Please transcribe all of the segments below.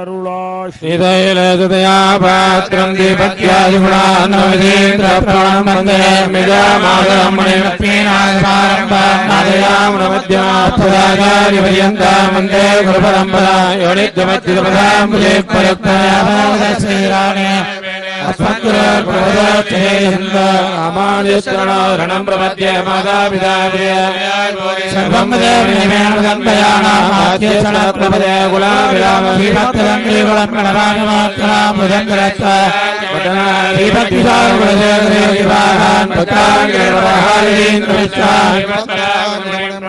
श्रीतैलसुतया पात्रम् दीपत्यादिगुणान्नवधीन्द्रप्रणम् वन्दे मिजामागमणिलक्ष्मीनाथमारम्भानादयामणमध्यमापदाचार्यपर्यन्ताम् वन्दे गुरुपरम्परा योनित्यमच्युतपदाम् मुजे परक्तयाश्रीराणे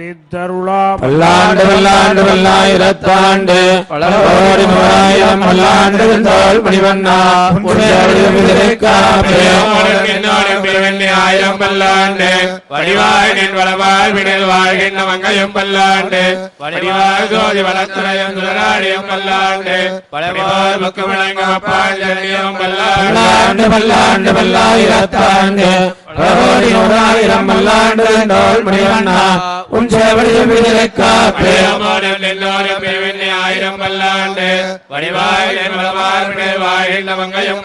பதித்தருளாம் பல்லாண்டு பல்லாண்டு பல்லாயிரத்தாண்டு பலோடி மூவாயிரம் பல்லாண்டு தோல் பணிவண்ணா ஆயிரம் பல்லாண்டு. வடிவாயின் வளவாய் விடல் வாழ்கின்ற மங்கையும் பல்லாண்டு. வடிவாய் ஜோதி வளத்துறையும் துளராடியும் பல்லாண்டு. பழமார் முக்கு வழங்கப்பாண்டியும் பல்லாண்டு. பல்லாண்டு பல்லாயிரத்தாண்டு. பலோடி பல்லாண்டு தோல் பணிவண்ணா. உன் சேவடியும் விதிரை காப்பே ஆயிரம் பல்லாண்டு வடிவாய் நின் வளவாழ் விடல் வாழ்கின்ற மங்கையும்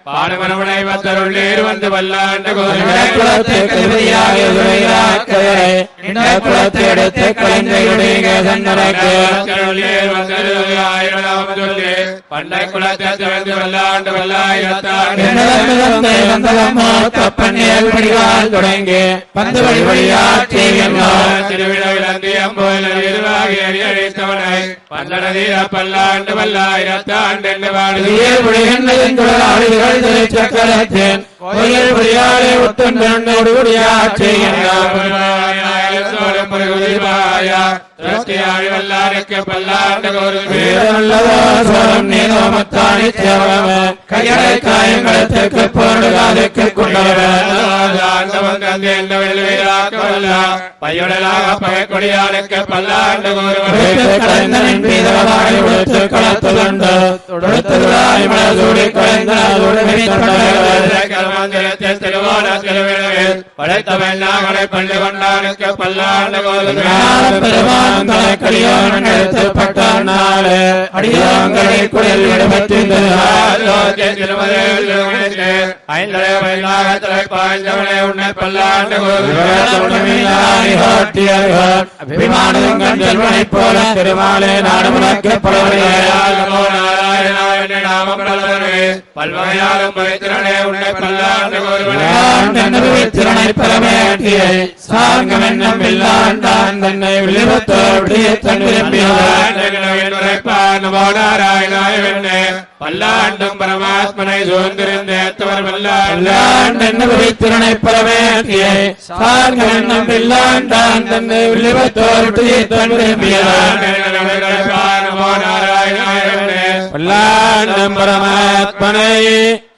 வென்று பாடுமரமனை வத்தருள்ளீர் வந்து பல்லாண்டு குளத்தெடுத்து கலைஞருடைய சந்தனக்கு பண்டை குலத்தை வந்து வல்லாண்டு வல்லாயிரத்தாண்டு. கப்பண்ணியல் படிகால் தொடங்கி. பந்து வழி வழியாற்றி பல்லாண்டு பல்லாயிரத்தாண்டு சக்கரத்தேன் கோயில் வழியாலே പന്തടനീര പല്ലാണ്ട് പല്ലായിരത്താണ്ടെന്ന് പാടുകയാളികൾ ഒത്തുകൊടിയാ ചെയ്യണം എന്തോരം പ്രകൃതിമായ ാഴിവല്ലാരൊക്കെ പല്ലാരുടെ പയ്യുടലാകപ്പയക്കൊടിയാരൊക്കെ പല്ലാരുടെ ഗോരുണ്ട് തുടർത്തുകളായി நாகனை பள்ளி கொண்டானுக்கு பல்லாண்டு பெருமான் தலைக்கடியோன் எடுத்துப்பட்ட நாளே. அடியோங்களை குழல் விடுபட்டிருந்தது. அபிமானங்கள் போல திருமாலே நாடு முழக்க பல்வகையாலும் பவித்திரனே உன்னை பல்லாண்டு திறனை பெறவேண்டியை சாங்கம் என்னும் இல்லாண்டான் தன்னை விழிவத்தோடு தன் பல்லாண்டும் பரமாத்மனை சூழ்ந்திருந்தேத்தவர் திறனை பெறவேண்டியை சாங்கம் என்னும் இல்லாண்டான் தன்னை விழிவத்தோடு தன் பல்லாண்டும்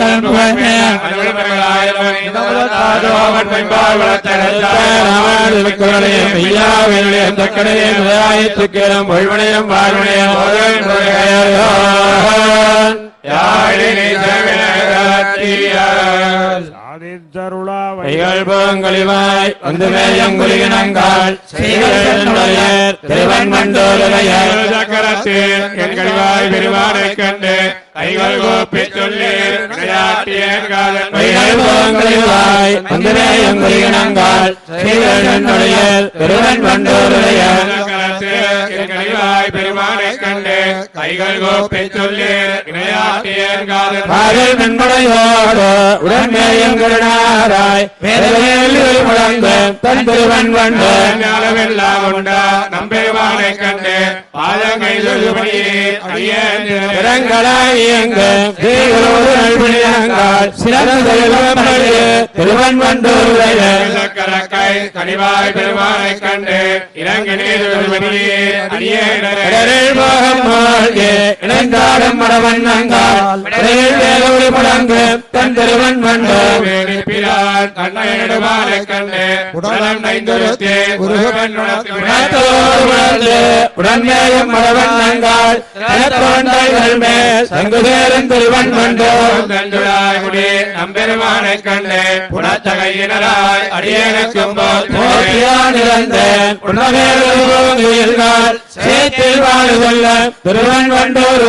தன் புகழ்மே ராமானுக்குரலையும் மெய்யாவிலையும் தக்கடையும் கைகள்போங்கலிவாய் வந்து மேயங்குலிகினங்கால் செய்வன் திருவன் மண்டோலையர் சக்கரத்தில் என் கழிவாய் பெருமானைக் கண்டு கைகள் கோப்பி சொல்லி விளையாட்டியன் காதன் கைகள்போங்கலிவாய் வந்து திருவன் மண்டோலையர் கைகள் கோப்பை சொல்லி விளையாட்டியன் காதன் பாகல் நன்மடையோடு உடன்மேயும் கருணாராய் வேதவேலி முழங்கு தன் திருவன் வண்டு ஞானமெல்லாம் உண்டா? நம்பெருமானை கண்டு பாதங்கை சொல்லுபடியே அடியேன் திறங்களாய் இயங்கு தீகளோடு நல்பணியங்கால் சிறந்த செல்வமழையே திருவன் வண்டூருடைய கரக்கை கனிவாய் பெருமானை கண்டு இறங்கு நீர் சொல்லுபடியே அடியேன் இணைந்தாடும் மடவண்ணங்கால். கடலில் வேலோடு முழங்கு தன் திருவன் வண்டு வேணிப்பிரான் கண்ணையிடுமானை உடலம் நைந்துருத்தே உடன்மேயும் மடவண்ணங்கால். மேல் சங்குதேரும் திருவன் வண்டு நம்பெருமானை கண்டு புனத்தகையினராய் அடியேனுக்கும் போற்றியான் இறந்தேன். உணவேறு சேத்தில் வாழ் சொல்ல திருவன் வண்டோர்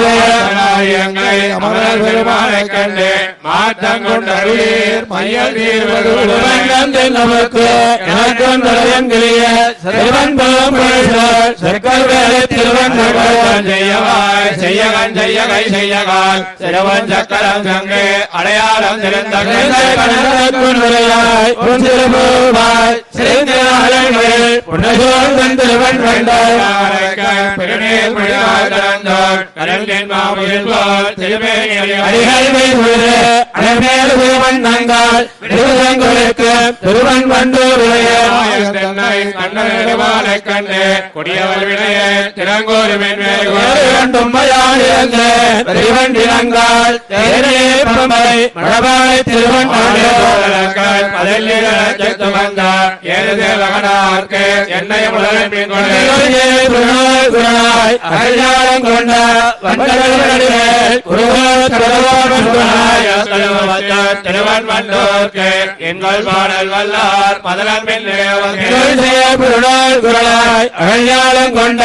எங்களை அமரர் பெருமானை கண்டு. மாற்றம் கொண்டருளீர் மையல் தீர்வது திருவண்ணம் நமக்கு. எனக்கும் தலையங்கிலிய திருவன் சர்க்கல் வேலை திருவன் செய்யவாய். செய்யகன் செய்யகை செய்யகால் சிறுவன் சக்கரம் சங்கு. அடையாளம் குன்றையாய் உன் திருபூவாய் சிறந்த நாளங்கள் புனசோழ்வன் திருவன் வண்டாய் அடமேல் உயவன் திருவன் கொடியவர் பம்பை திருவன் என்னை முதலின் வண்டகளில் திருவன் வண்டோர்க்கு எங்கள் பாடல் வல்லார் மதலன் குரலாய் அகழ்யாளம் கொண்ட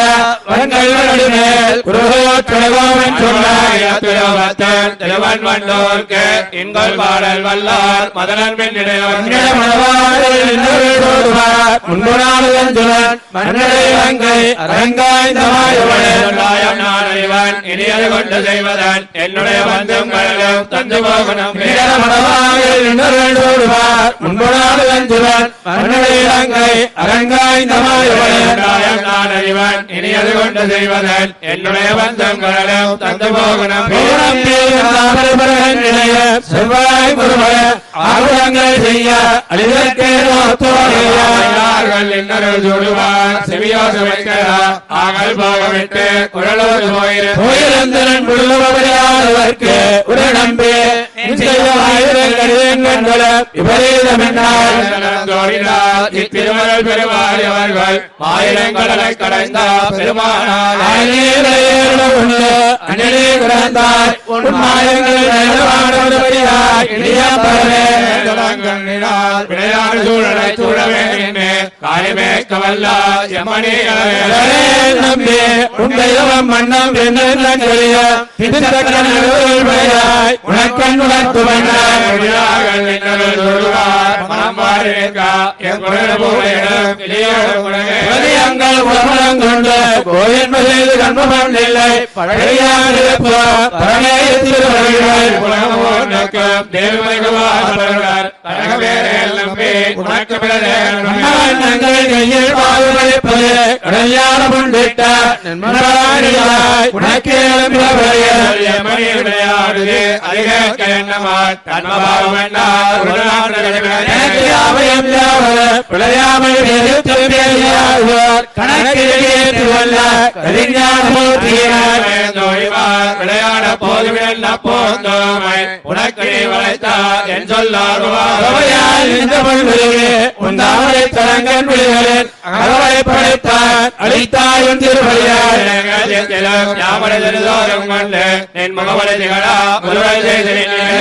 வண்டகளில் குருகோற்றவன் சொன்னாய் திருவன் வண்டோர்க்கு எங்கள் பாடல் வல்லார் மதலன் அரங்காய் இனியது கொண்டு செய்வதன் என்னுடைய பந்தங்களும் தந்து போகணும். அறிவன் இனியது கொண்டு செய்வதன் என்னுடைய பந்தங்களும் தந்து போகணும். செவ்வாய் முருகன் ஆகுலங்கள் செய்ய அழிதற்கே எல்லார்கள் இன்னொரு சுடுவார் செவியோசு வைக்கிறார் ஆகல் போகவிட்டு குழலோடு போயிரு. கோயிலந்தரன் முழுவதையாதவர்க்கு ஒரு நம்பி விபரீதமென்றால் இத்திருமகள் பெருமாள் அவர்கள் ஆயிரங்களை கடைந்த பெருமானார். விளையாடு சூழலை சூழவே நின்று. காயமேக்க வல்ல எமணிகளை நம்பி உண்டையவம் மன்னம் உனக்கண் உணர்த்துவனாய் பிரதியங்கள் உலகம் கொண்டு கோயில் மகிழ்ந்து கண்மம் இல்லை. பழையானிருப்ப பரமேயத்தில் வருகிறார் நங்கள் கையில் பாதுகாப்பது கடையாளம் கொண்டிட்ட நன்மராணியாய் உனக்கே எனக்கு அபயம் யாவது பிழையாமல் கணக்கில் ஏற்றுவல்ல கரிஞான மூர்த்தியினார் விளையாட போதும் என்ன போந்தோமை உனக்கு நீ வளைத்தார் என் சொல்லாருவார் சபையால் இந்த பொழுது உந்தாமரை தரங்கன் விழிகளில் அகவலை படைத்தார் அளித்தாய் உன் திருவழியால்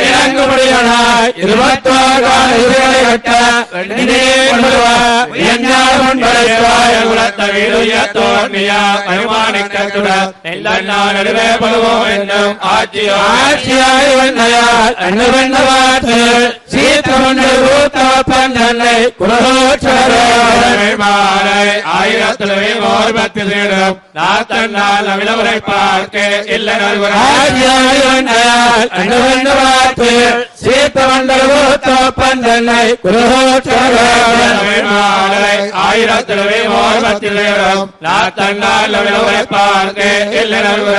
இறங்கும்படியானாய் இருபத்தோர் கால இருகளை கட்ட வெண்ணினே கொண்டுவார் எஞ்ஞானம் படைத்தாய் ஆட்சியாய் வந்தயால் அண்ணு வந்த வார்த்தைகள் சீத்த மண்டல் ஊத்தவ பந்தன்னை குலகோச்சர ஆட்சியாய் வந்தயால் அண்ணு வந்த வார்த்தைகள் சீத்த மண்டல் ஊத்தவ பந்தன்னை குலகோச்சர ஆயிரத்திலே ஓர்வத்திலேடும் நாத்தண்டால் பார்க்க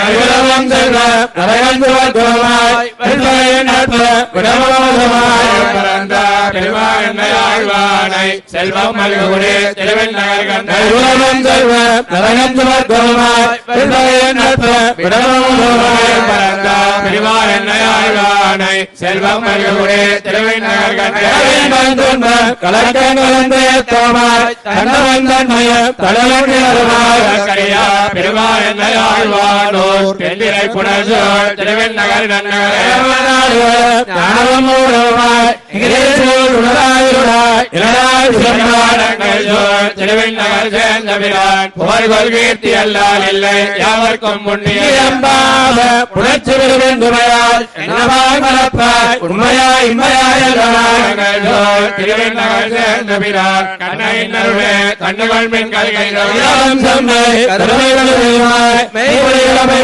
அலுவலகம் செல்வ நரகந்து வர்க்கமாய் வெள்ளைய நட்ப ஆழ்வானை செல்வம் மல்குடி திருவெண்ணகர் கண்ட அலுவலகம் செல்வ நரகந்து வர்க்கமாய் வெள்ளைய நட்ப விடமோதமாய் பிரிவார் என்னை ஆழ்வானை செல்வம் மல்குடி திருவெண்ணகர் தோமாய் தன்னவந்தன்மய கரியா பெருமாள் நன்னகரே. ஞானமூலமாய் உணராயிருடாய் சேர்ந்தபிரான் புகழ்கொள் கீர்த்தி அல்லால் இல்லை யாவர்க்கும் முன்னிய புணர்ச்சி விரும்புமையால் என்னவாய் மலப்பாய் உண்மையாய் இம்மையாய் அல்லவாய் சேர்ந்தபிரான் கண்ணை நருவே கண்ணுகள் மின் கல்கை செம்மை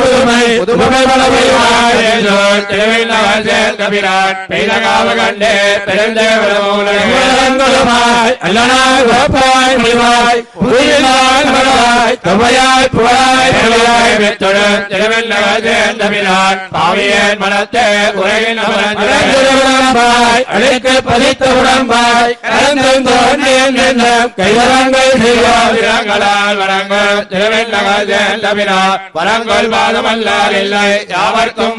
புதுமை புதுமை வளமையுமாய் சேர்ந்தபிரான் பெய்தகாவ கண்டே பெருந்தேவரமூலை அல்லனாய் உறப்பாய் முடிவாய் புதியனாய் மலராய் தவையாய் புகழாய் பாவியன் மனத்தே பதித்த உடம்பாய் கைவரங்கள் வரங்கள் இல்லை யாவர்க்கும்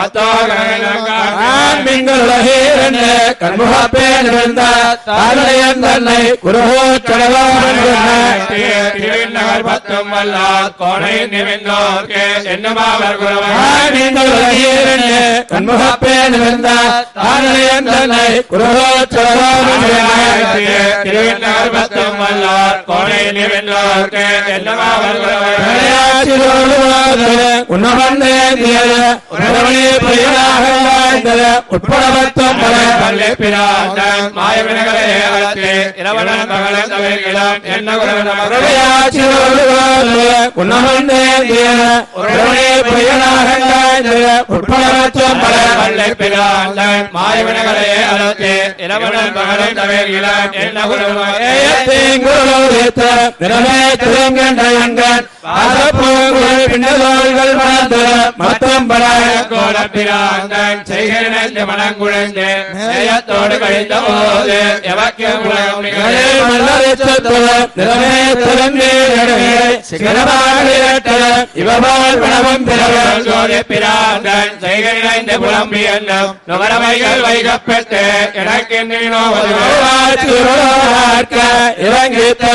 முத்தப்பனாய் திருவெண்ணகர் சேர்ந்த அப்பன் தன்னோ பத்தும் வல்லார் கோணை என்னமாவர் குரவன்? உட்படவத்தம் பல்லே பிராந்தன் மாயவினகளை அழைத்து இரவணன் மகளன் தவிர்கிறான் என்ன இரவணன் என்ன கோலப்பிராந்தன் செய்கிறேன் மனங்குழந்து நேயத்தோடு கழிந்த போது எவக்கும் உலகம் பிராந்தன் செய்கிறேன் புலம்பி என்னும் நுகரவைகள் வைகப்பெற்று எனக்கு இறங்கித்த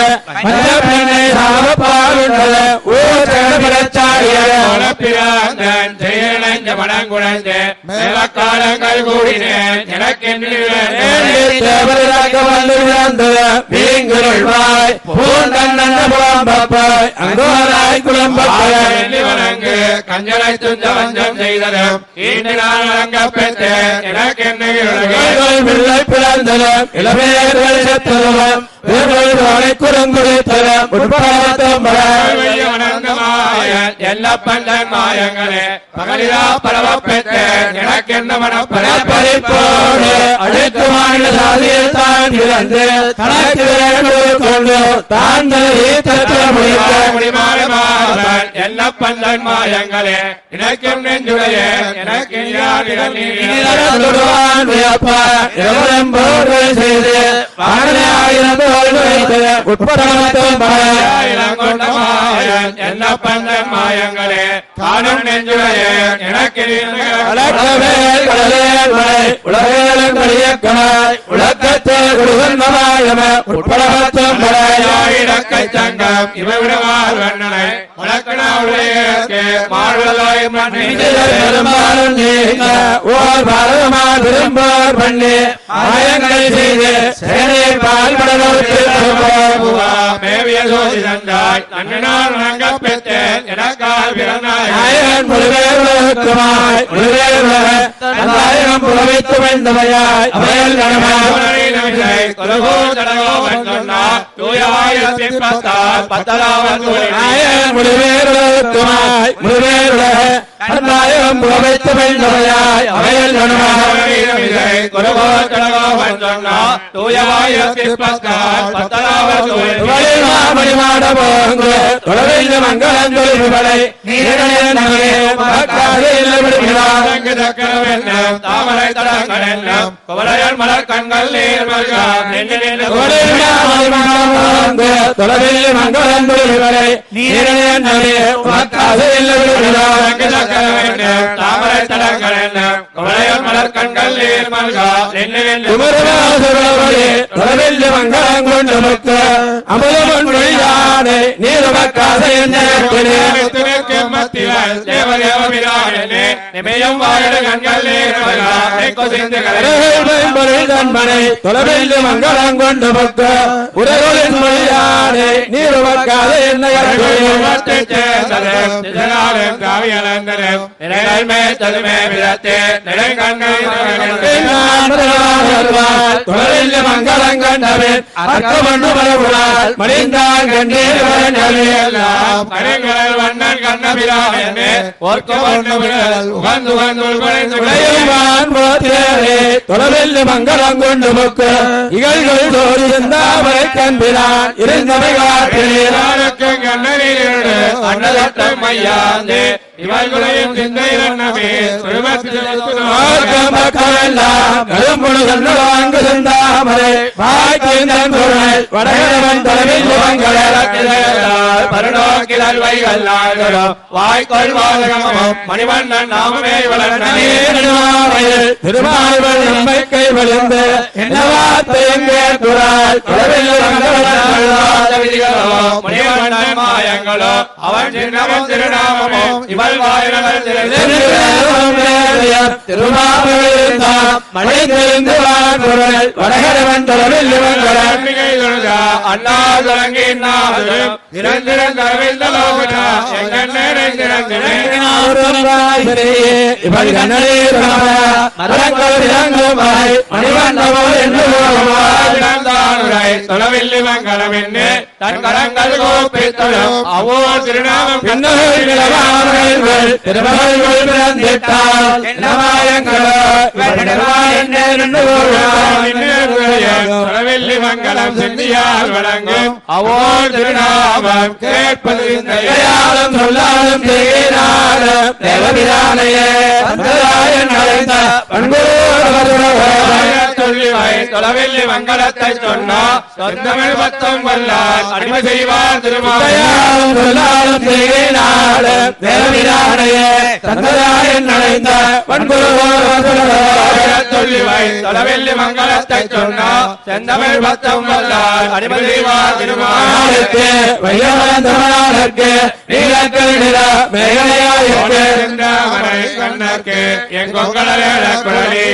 கோலப்பிராந்தன் மனங்குழந்து மேலக்காலங்கள் கூடினேன் கஞ்சனை துஞ்ச வஞ்சம் செய்ததும் ஈண்டு நான் வழங்கப்பெற்று எனக்கு என்ன பிறந்ததும் இளமையர்கள் செத்ததும் வணங்கமாய எல்லப்பன் தன் மாயங்களே? பகலிலா பரவப்பெற்ற எனக்கென்ன மனப்பரப்பரிப்போடு? அடுத்து மாநில சாதியில் தான் பிறந்து தனக்கு வேண்டும் கொண்டு தான் எல்லப்பன் மாயங்களே? எனக்கும் நெஞ்சுடைய எனக்கு செய்து என்னப்பன் தன் மாயங்களே காணும் நெஞ்சுடைய சங்கம் இவை விடவார் வண்ணனை வழக்கணாவுடைய மாடுதலாய் பெரும்பாலும் நீங்க ஓர் பாரதமார் விரும்பார் பண்ணி. மாயங்களை செய்து சேனை பால்படலோட்டு மேவிய சோதி தந்தாய் நன்னால் வணங்க பெற்றேன் எனக்கால் பிறந்தாய் நாயகன் முழுவேருலகுமாய் முழுவேருலக தந்தாயகம் புலவைத்து வந்தவையாய் அவையல் நாயகன் முழுவேருலகுமாய் முழுவேருலக தந்தாயகம் புலவைத்து வந்தவையாய் அவையல் நீரடைய நகரே மக்காது இல்லை விடுகிறார் தாமரை தடங்கள் மலர் கண்கள் நீர் தொலைவில் நீரடைய நகரே மக்காது இல்லை தாமரை தடங்கள் எல்லாம் குவளையல் மலர் கண்கள் நீர் மல்கா தொலைவில் மங்களம் கொண்டு மக்க அமுதமன் மொழியானை நீரமக்காத என்ன ஒர்க்க வண்ணவிடல் உகந்து உகந்து உடையவான் போத்திரே தொலைவில் மங்களம் கொண்டு இகழ்கள் தோறி இருந்தாமரை கண்பினான் இருந்தவை காட்டினான் நாளுக்கு கண்ணனிலிருந்து அன்னதட்டம் மையாந்து இவர்களையும் சிந்தை மக்களெல்லாம் கரும்புழுதல் வாங்கு செந்தாமரை பாக்கியந்தன் பொருள் வடகரவன் நாள்களும் வாய்க்கொள் வாதகமும் மணிவண்ணன் நாமமே நம்பிக்கை விழுந்து என்ன வார்த்தை எங்கே மணிவண்ணன் மாயங்களோ அவன் சின்னமும் திருநாமமும் இவள் வாயில்கள் திருமாவளிருந்தான் மழை தெரிந்து வடகரவன் தொலைவில் அண்ணா தொடங்கி நாளும் தன் கரங்கள் திருநாமம் திருமகள் பிறந்திட்டால் என்னமாயங்களோ தொலைவில்லி மங்களம் செந்தியால் வழங்கும் அவ்வோ திருநாமம் கேட்பது இந்த கையாலும் சொல்லாலும் செய்கிறாலும் தேவபிரானையே. சந்தராயன் அழைத்த சொல்லிவாய் தொலைவில்லி மங்களத்தை சொன்னா சொந்தமிழ் பத்தம் வல்லார். அடிமை செய்வார் திருமாலையா கையாலும் சொல்லாலும் செய்கிறாலும் தேவபிரானையே. சந்தராயன் அழைத்த சொல்லிவாய் தொலைவில்லி மங்களத்தை சொன்னா செந்தமிழ் பத்தம் வல்லார் அடிமதிவா திருமாலுக்கு திருமாலைக்கு நாளுக்கு வையவந்தமனாளுக்கு நீலக்கல்நில மேகலையாயிற்கு செந்தாமரை என் கொங்கல குழலி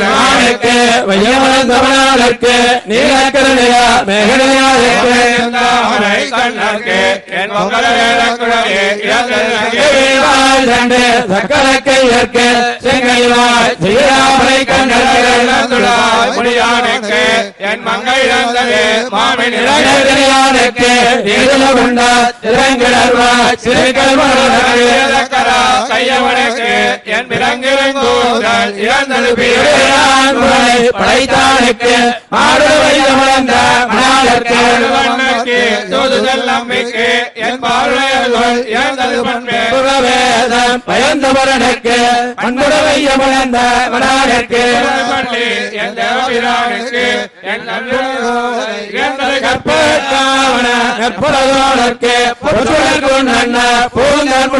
நாளுக்கு வையவந்தமனாளுக்கு நீலக்கல்நில மேகலையாயிற்கு செந்தாமரை மன்னர்க்கு என் மங்களவேலக்குழலே இறந்ததற்கு வாழ் சக்கரக்கை சக்கரக்கையர்க்கு செங்கைவாய் செய்யாமலை கண்ணர்கள் இறந்துள்ளாய் முடியானுக்கு என் மங்கை இழந்தது மாமின் இளைஞர்களுக்கு நீடுல கொண்ட இளங்கிழர்வாய் சிறுகல்வர்கள் கையவனுக்கு என் பேரான் முறை படைத்தானுக்கு மாடு வைத்த வளர்ந்த மணாளர்க்கு. தூதுதல் நம்பிக்கை என் பார்வையர்கள் இறந்தது பண்பே. புறவேதம் பயந்தவரனுக்கு மண்புட வைய வளர்ந்த மணாளர்க்கு. என் தேவபிரானுக்கு என் நன்றியோடு இறந்தது கற்பகாவன கற்பலதோடற்கு பொருள் கொண்ட பூந்தன்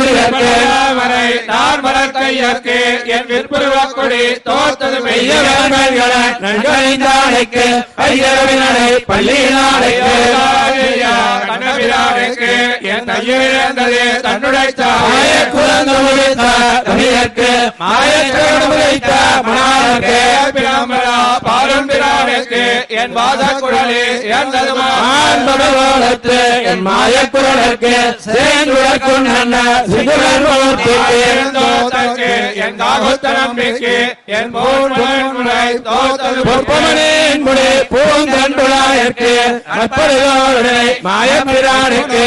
முடியற்கு நான் மலர்கையற்கு என் விற்புருவக் தோத்தது மெய்ய மெய்யவர்கள நன்கழிந்தானைக்கு ஐயரவினனை கண்ணபிரானுக்கு என் தையிழந்தது தன்னுடைய மாய குரங்கு முடித்த தமிழற்கு மாயக்கரடு முடித்த என் வாத குழலி இறந்ததுமா என் சிகுரன் என் காகுத்த நம்பிக்கை என் முறை தோத்தது பொற்பமனின் முடி பூந்தண்டுளாயிற்கு அப்பொழுதோடு மாயப்பிரானுக்கு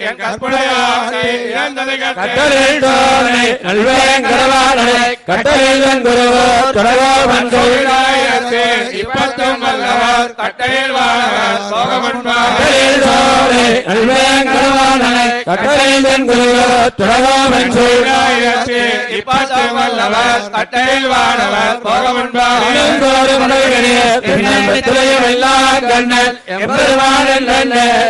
என் கற்பனையாக்கி இறந்தது கட்டளில் தோனை நல்வேங்கடவாளனை கட்டளில் குருவோ தொடர்வன் தொழிலாயிரத்து இப்பத்தும் வல்லவர் கட்டையில் வாழவர் கட்டளில் குருவோ தொடர்வன் தொழிலாயிரத்து இப்பத்தும் வல்லவர் கட்டையில் வாழவர் போகமன்பார் இளங்கோடு மனைவிகளே, பின்னம்பை துளையும் எல்லா கண்ணன் எம்பெருமான்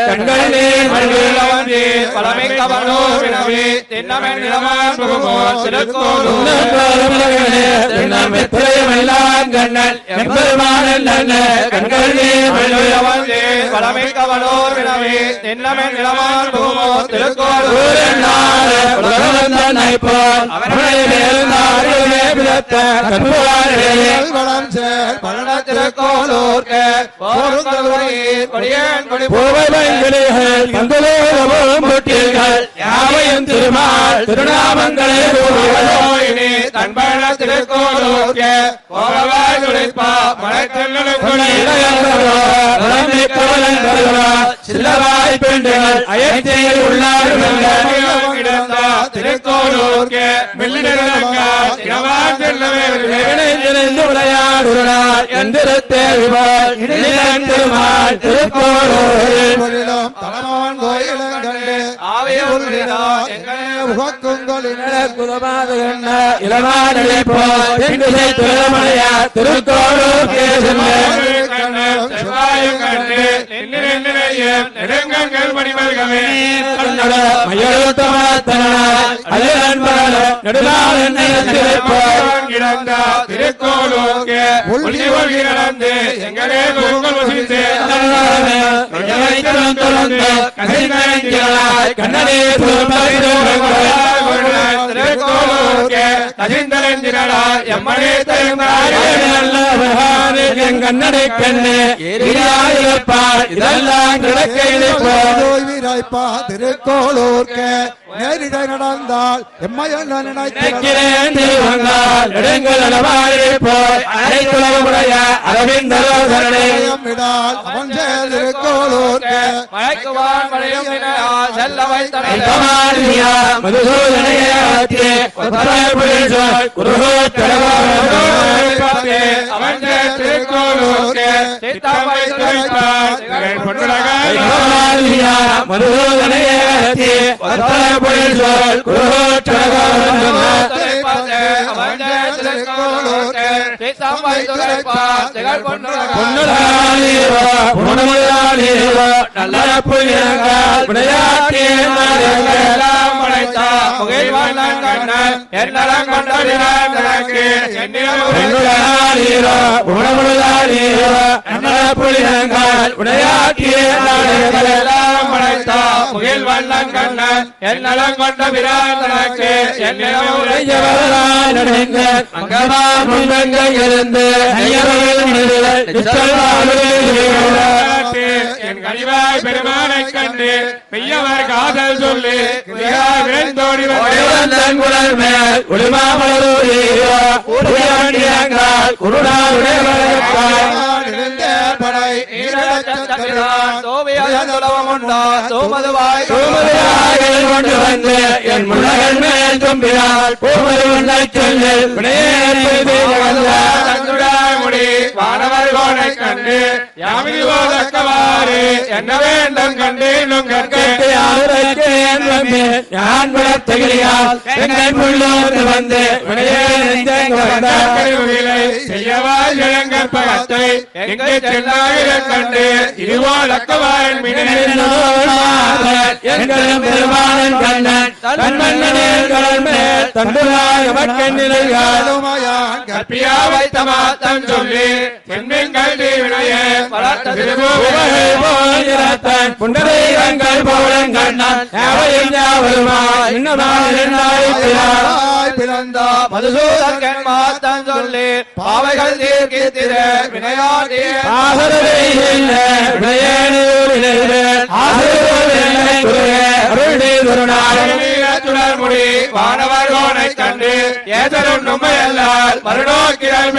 கண்கள் நீர் மல்குள்ள வந்து பழமை கவனோ வினவி தின்னமென் நிலமான் புகுமோ திருக்கோளூர் இளங்கோடு மனைவிகளே, பின்னம்பை துளையும் எல்லா கண்ணன் எம்பெருமான் நல்ல கண்கள் நீர் மல்குள்ள வந்து பழமை கவனோ வினவி தின்னமென் நிலமான் புகுமோ திருக்கோளூர் ஊரென்னாறு உலகவந்தனை போல் அவனை மேல்நாடுகளே பிறத்த கண்புவாரே வளம் சேர் பழன திருக்கோளூர்க்கு போரும் கருவறையில் கொடியேன் கொடி பூவைகளிகள் பந்தலோகமும் புட்டிகள் யாவையும் திருமால் திருநாமங்களே போயினி தன்பழ திருக்கோளூர்க்கு போகவாய் துடைப்பா மலைத்தென்னலும் கொடி சில்லவாய் பெண்டுகள் அயற்சியில் திருக்கோளூர்க்கு விளையாடுகிறார் திருமால் திருக்கோளூரில் தலமான் ஆவியூர்களிடா எங்களே உகக்குங்களின் குலமாத என்ன இளமானடி போல் திண்டுசை திருமலையா திருக்கோளூர் கேசன் செவ்வாயும் கண்டு நின்று நின்றையும் நெடுங்கங்கள் மணிமல்கமே நெடுநாள் என்னை கிடந்த திருக்கோளூர்க்கு உள்ளி ஒழுகி நடந்து எங்களே குருக்கள் வசித்து. கண்ணனே கண்ணடை இதெல்லாம் திருக்கோளூர்க்க. நேரிட நடந்தால் எம்மையன் நினைக்கிறேன் நெடுங்கள் அனைத்துலகமுடைய விடால் அவன் திருக்கோளூர்க்க. மழையும் செல்ல நல்ல புயங்கள் விளையாட்டிய மரங்கள் பொன்னுலானீரோ பொன்னுலானீவோ முகில் கண்ணன் என் நலம் கொண்ட இருந்து பாராட்டு என் கனிவாய் பெருமானை கண்டு காதல் சொல்லி குடல் மேல் குருடாவுடைய இருந்த படை சோமதுவாய் கொண்டு வந்து என் முன்னகன் மேல் தும்பினால் பூமதி உன்னை சொல்லி தந்துடாய் முடி வானவர் கோனை கண்டு யாமினி போதக்கவாறு என்ன வேண்டும் கண்டேனும் கற்கே நான் விடத்தகிரியால் எங்கள் முள்ளோடு வந்து கருவிலை இளங்கற்பகத்தை எங்கே செல்லாயிர கண்டு இதுபோல் அக்கவாயன் பெருமானன் கண்ணன் தன்மன்னனில் கடல் மேல் கற்பியா வைத்த மாத்தம் சொல்லி. சென்பின் கல்வி வினைய போலன் கண்ணன். மதுசூதன் மாத்தம் சொல்லி. பாவைகள் தீர்க்கித்திர வினையாடிய ஆகவே இல்லை குருநாள் சுடர்முடி வானவர் கோனை கண்டு ஏதரும் நும்மையல்லால் மறுநோக்கிடல்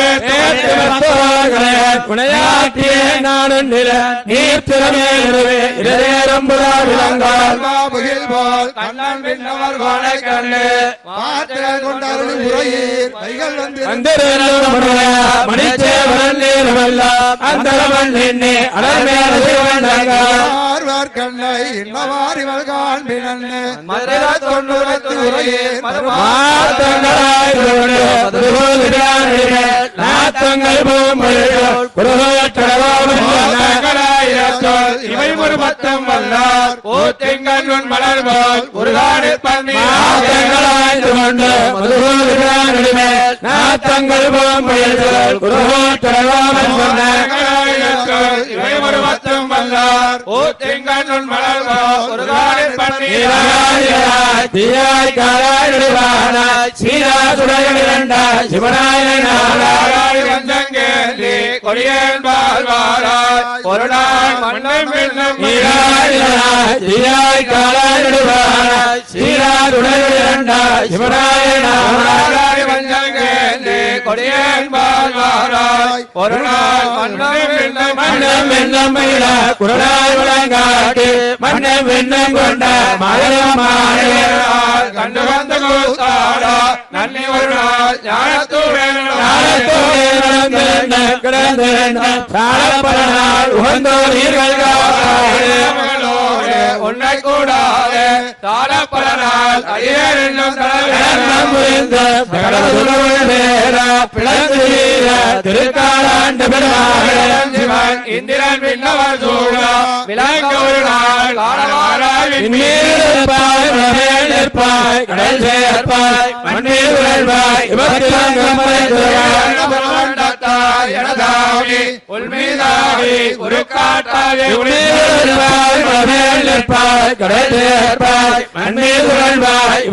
உனையாற்றிய நானும் நில நீர் திறமே இரேரம்புலா விளங்கால் முகில் போல் கண்ணன் கோனை கண்டு மாத்திரை கொண்ட அருள் உரையீர் கைகள் வந்து மணிச்சேவரன் அந்தரவன் நின்னே கண்ணை மதுரை தொண்ணூறு உரையீர் மாத்தங்களாய் நாத்தங்கள் இவை ஒரு பத்தம் வல்லார். ஓத்தெங்கன் ஒரு பண்ணி கொண்டு நாத்தங்கள் பத்தம் வல்லார் ஓத்தெங்கன் உன் மலர் போல் ஒரு காடு பண்ணி தீயாய் காலாய் நடுவானாய் சீராசுடைகள் இரண்டாய் சிவனாயனாய் ஆராய் வந்தங்கேந்தி கொடியேன் வாழ்வாராய். ஒரு நாள் மண்ணும் பின்னும் தீயாய் காலாய் நடுவானாய் சீராசுடைகள் இரண்டாய் சிவனாயனாய் ஆராய் வந்தங்கேந்தி கொடியேன் வாழ்வாராய். ஒரு நாள் மண்ணும் பின்னும் மன்னம். என்னம் மயில குரலாய் விளங்காட்டு மன்னம் என்னம் கொண்ட மகரமான கண்டு வந்த கூத்தாடா நன்னி ஒரு நாள் கிடந்திருந்த சாலப்பலனால் உகந்தோரீர்கள் மகளோடு உன்னை கூடாது என்னும் சகலதுலகுள் வேற பிளந்து வீர திருக்காலாண்டு பெருமாள். இந்திரன் விண்ணவர் சூழா விளங்க ஒரு நாள் நிற்பாய் கடல் சேர்ப்பாய் உழல்வாய் எனதாவி உள்மீதாவி நிற்பாய் கடல் சேர்ப்பாய் மண்ணில் உழல்வாய்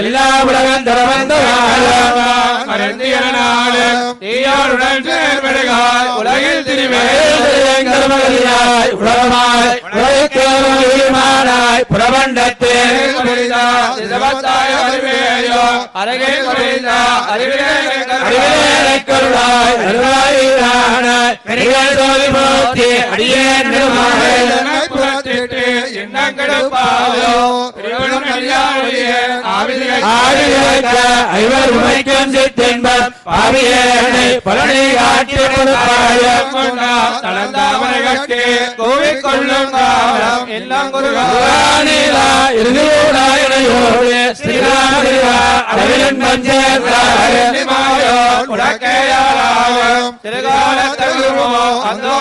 எல்லா உலகம் தரவந்த தீயோருடன் உலகில் திருவேல் உலகமாய் அறிவேயோ அருகே குறைந்த பெரியாய் சோதி மூர்த்தி அடியே புறத்திட்டு ஆடியக்க ஐவர் உமைக்கும் சித்தின்பம் பாவியேனை பழனி காட்சி கொடுப்பாய. தளந்தாமரை கட்டி கோவிக்கொள்ளும் காலம் எல்லாம் குருகா. புராணிலா இருநூறாயிரையோடு ஸ்ரீராமிலா அளவிலன் பஞ்சேத்தாய மாயோ உலக்கையாராகும் திருகாலத்தகுமோ அந்தோ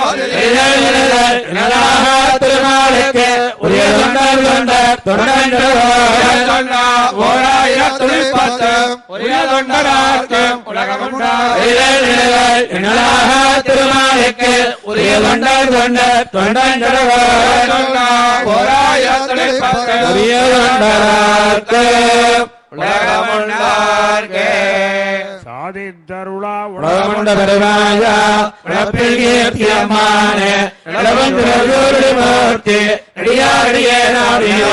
திருமாலுக்கு உரிய தொண்டர். தொண்டர் தொண்டர் பத்து உரிய தொண்டரார்க்கும் தொண்டர் தொண்டர். பத்து உரிய தொண்டரார்க்கு உலகமுண்டார்க்கே. சாதித்தருளா உலகமுண்ட பெருமாயா உழப்பில் கீர்த்தியம்மானே இளவந்தூரி மூர்த்தி அடியாடியே நாடியே.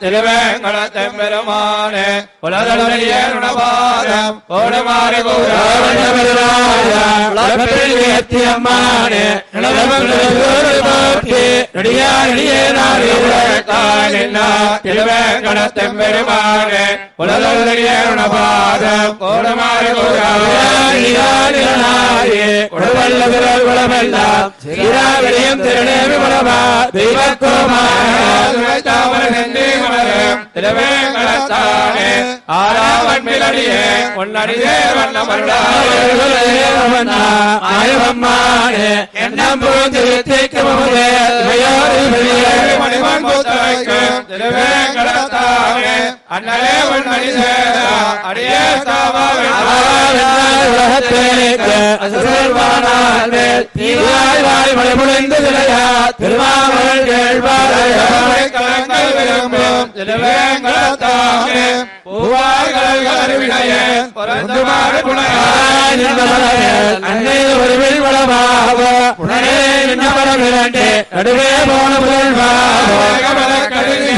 திருவேங்கடத்தம் பெருமானே. உலகடைய பாதம் ஓடுமாறு உலகமுண்ட பெருமாயா உழப்பில் கீர்த்தியம்மானே இளவந்தூரி மூர்த்தி அடியாடியே நாடியே. திருவேங்கடத்தம் பெருமானே. உலகடைய பாதம் ஓடுமாறு விரல் திருவேங்கடத்தானே. ஆறாவன் மிளடியே உன்னடியே வண்ணமருளாயே ஆயவம்மானே எண்ணம் மணிமன் புத்தகைக்கு திருவேங்கடத்தானே. அண்ணலே உன்னடி சேரா அடியே சாவாவே உலகத்தேக்கு அசுரவானால் மேல் தீவாய் வாய் மழை முழிந்து சிலையா திருமாமல் கேள்வாரையா கலங்கள் விரும்பும் திருவேங்கடத்தானே பூவாய்கள் கருவினையே பொருந்துமாறு புனையாய் அன்னை ஒருவில் வளமாக உடனே நின்னபலம் இரண்டு நடுவே போன புகழ்வாக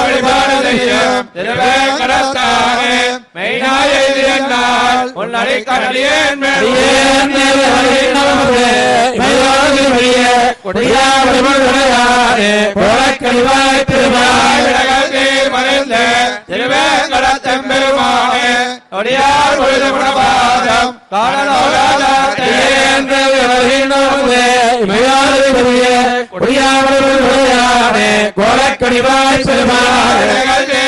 நினைமையோர்களே கொடியாய் திருமாய் திருவேங்கடத்தெம்பெருமானே ஒடியார் பொழுது குணபாதம் காணலோகாதே மறைந்த திருவேங்கட திருவேங்கடத்தெம்பெருமானே அடியார் பொழுது குணபாதம் காணலோகாதே கண்ணால் பரசூழ விரும்பும்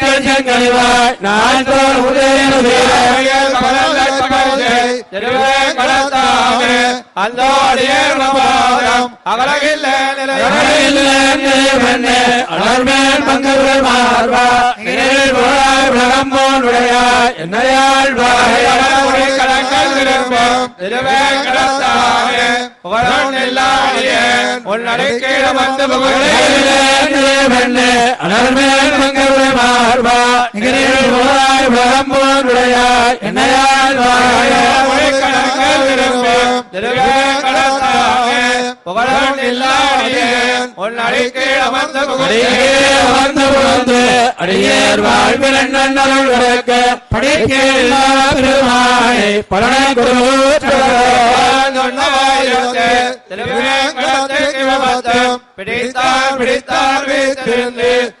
புகழன் எல்லாடியேன் உன்னடைக்கீழ வந்து புகழே அடியேர் வாழ்வில் நன்னர்களுக்கு படிக்கேல்லா பெருமானை பலனை குரு பிடித்தார் பிடித்தார் வைத்திருந்து அமர்ந்து புகழ்ந்து அடியேர் வாழ்வில் நன்னர்களுக்கு படிக்கேல்லா பெருமானை பலனை குரு பிடித்தார் பிடித்தார் வேற்றிருந்து பல்லாண்டு பல்லாண்டு பல்லாயிரத்தாண்டு பலவாடி நூறாயிரம் பல்லாண்டு என்றோர் அடியோமாடம் நின்றாடும் பிரிவின் ஆயிரம் பல்லாண்டு வடிவாடின் வாழ்கின்ற மங்கையும் பல்லாண்டு வடிவாசுரத்துறையும் திருடாடியும் பல்லாண்டு படைபோர் புக்கு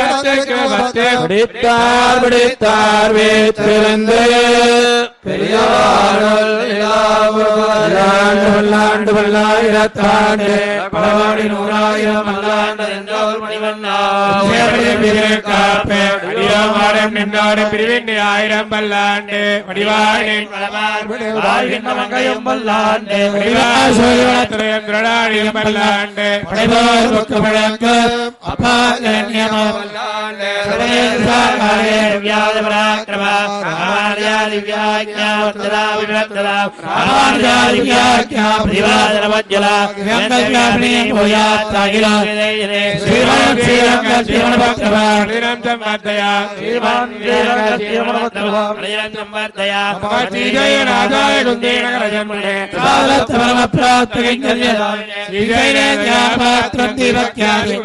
அப்பா நியமம் ராமானுஜாதிவியாக்கியா ஜலமஜ்ஜல வெங்கல்யாபினியம் போயாத்தாகிலா ஸ்ரீமன் ஸ்ரீரங்க ஸ்ரீமன் பக்தவா ஸ்ரீரம் சம்பர்த்தயா ஸ்ரீமன் ஸ்ரீரங்க ஸ்ரீமன் பக்தவா சம்பர்த்தயா ஸ்ரீஜய ராஜாய குந்தே நகர ஜன்மனே காலத்தவரம பிராப்தகிஞ்சல்யதாய் ஸ்ரீகைரேஜாபாத்திரம் தீபக்யாதி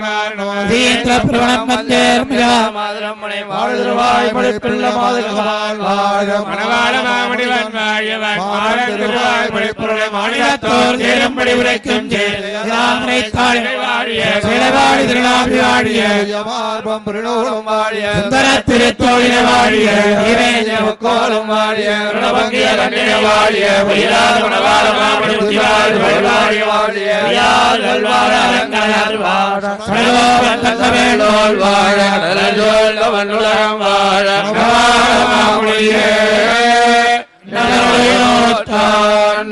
தீந்திர பிரவணம் வந்தேர்மிகா வாழ்வாய் மொழிப்பிள்ள மாதிரவாய் வாழ மணவாள மாமணிவன் வாழியவன் மாறன் திருவாய் படைப்பொருளை மாநிலத்தோர் சேரும்படி உரைக்கும் சேராமனை தாழ் வாழிய சிலவாடி திருநாபி வாழிய. மார்பம் புரிநூலும் வாழிய. சுந்தர திருத்தோழின வாழிய. இறைஞ்ச கோலம் வாழிய. ருணபங்கிய கண்ணின வாழிய. பொய்யாத மணவாள மாமணி புத்திவாழ் வழிவாழிய வாழிய. சடலோபந்தவேலோல் வாழ கடலோல் மண்ணுலகம் வாழ மாமணியே நலனோட்டான்